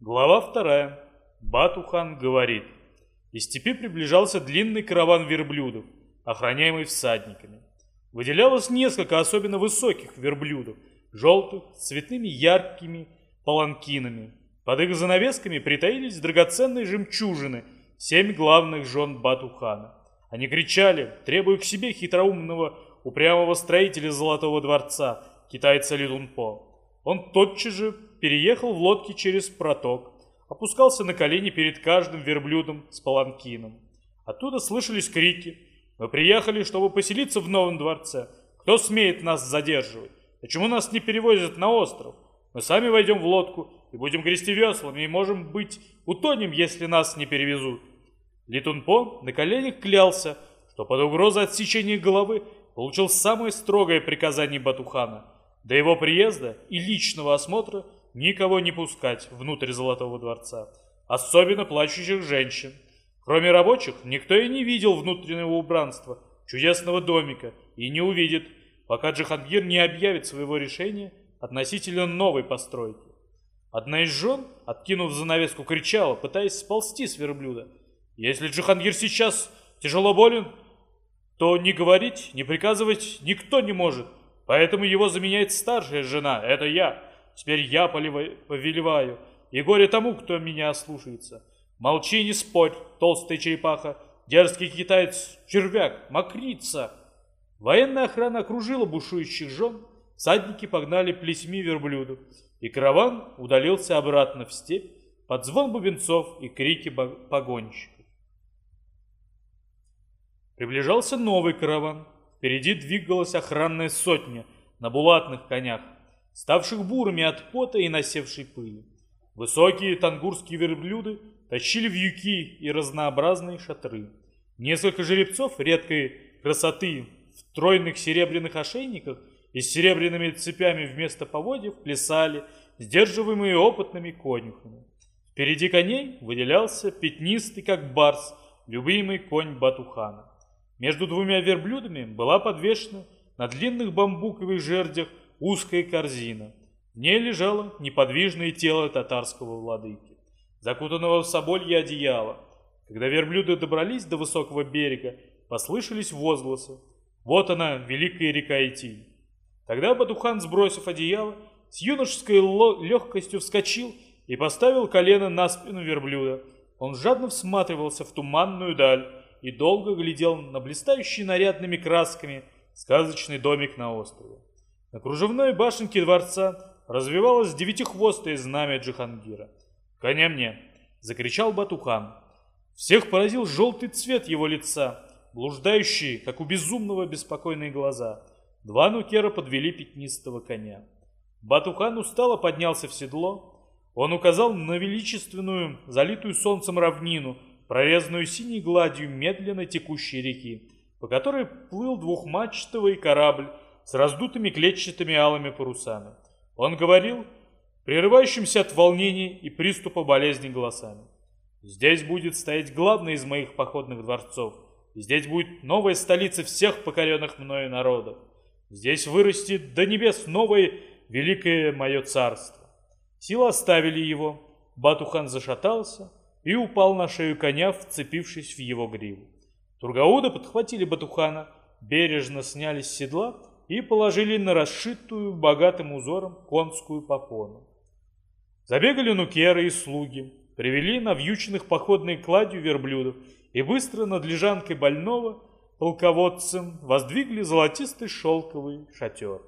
Глава вторая. Батухан говорит. Из степи приближался длинный караван верблюдов, охраняемый всадниками. Выделялось несколько особенно высоких верблюдов, желтых, с цветными яркими паланкинами. Под их занавесками притаились драгоценные жемчужины, семь главных жен Батухана. Они кричали, требуя к себе хитроумного, упрямого строителя Золотого дворца, китайца Лидунпо. Он тотчас же переехал в лодке через проток, опускался на колени перед каждым верблюдом с паланкином. Оттуда слышались крики. «Мы приехали, чтобы поселиться в новом дворце. Кто смеет нас задерживать? Почему нас не перевозят на остров? Мы сами войдем в лодку и будем грести веслами, и, можем быть, утонем, если нас не перевезут». Литунпо на коленях клялся, что под угрозой отсечения головы получил самое строгое приказание Батухана – до его приезда и личного осмотра никого не пускать внутрь Золотого дворца, особенно плачущих женщин. Кроме рабочих, никто и не видел внутреннего убранства, чудесного домика, и не увидит, пока Джихангир не объявит своего решения относительно новой постройки. Одна из жен, откинув занавеску, кричала, пытаясь сползти с верблюда. Если Джихангир сейчас тяжело болен, то не говорить, не приказывать никто не может. Поэтому его заменяет старшая жена, это я. Теперь я повелеваю, и горе тому, кто меня слушается. Молчи, не спорь, толстая черепаха, дерзкий китаец, червяк, мокрица. Военная охрана окружила бушующих жен, садники погнали плесьми верблюдов, и караван удалился обратно в степь под звон бубенцов и крики погонщиков. Приближался новый караван, Впереди двигалась охранная сотня на булатных конях, ставших бурыми от пота и насевшей пыли. Высокие тангурские верблюды тащили вьюки и разнообразные шатры. Несколько жеребцов редкой красоты в тройных серебряных ошейниках и с серебряными цепями вместо поводьев плясали, сдерживаемые опытными конюхами. Впереди коней выделялся пятнистый, как барс, любимый конь Батухана. Между двумя верблюдами была подвешена на длинных бамбуковых жердях узкая корзина. В ней лежало неподвижное тело татарского владыки, закутанного в соболье одеяло. Когда верблюды добрались до высокого берега, послышались возгласы. Вот она, великая река Итиль. Тогда Батухан, сбросив одеяло, с юношеской легкостью вскочил и поставил колено на спину верблюда. Он жадно всматривался в туманную даль, и долго глядел на блистающий нарядными красками сказочный домик на острове. На кружевной башенке дворца развивалось девятихвостое знамя Джихангира. «Коня мне!» — закричал Батухан. Всех поразил желтый цвет его лица, блуждающие, как у безумного, беспокойные глаза. Два нукера подвели пятнистого коня. Батухан устало поднялся в седло. Он указал на величественную, залитую солнцем равнину, прорезанную синей гладью медленно текущей реки, по которой плыл двухмачтовый корабль с раздутыми клетчатыми алыми парусами. Он говорил, прерывающимся от волнения и приступа болезни голосами. «Здесь будет стоять главный из моих походных дворцов, здесь будет новая столица всех покоренных мною народов. Здесь вырастет до небес новое великое мое царство». Силы оставили его, Батухан зашатался, и упал на шею коня, вцепившись в его гриву. Тургауды подхватили Батухана, бережно сняли с седла и положили на расшитую богатым узором конскую попону. Забегали нукеры и слуги, привели навьюченных походной кладью верблюдов и быстро над лежанкой больного полководцем воздвигли золотистый шелковый шатер.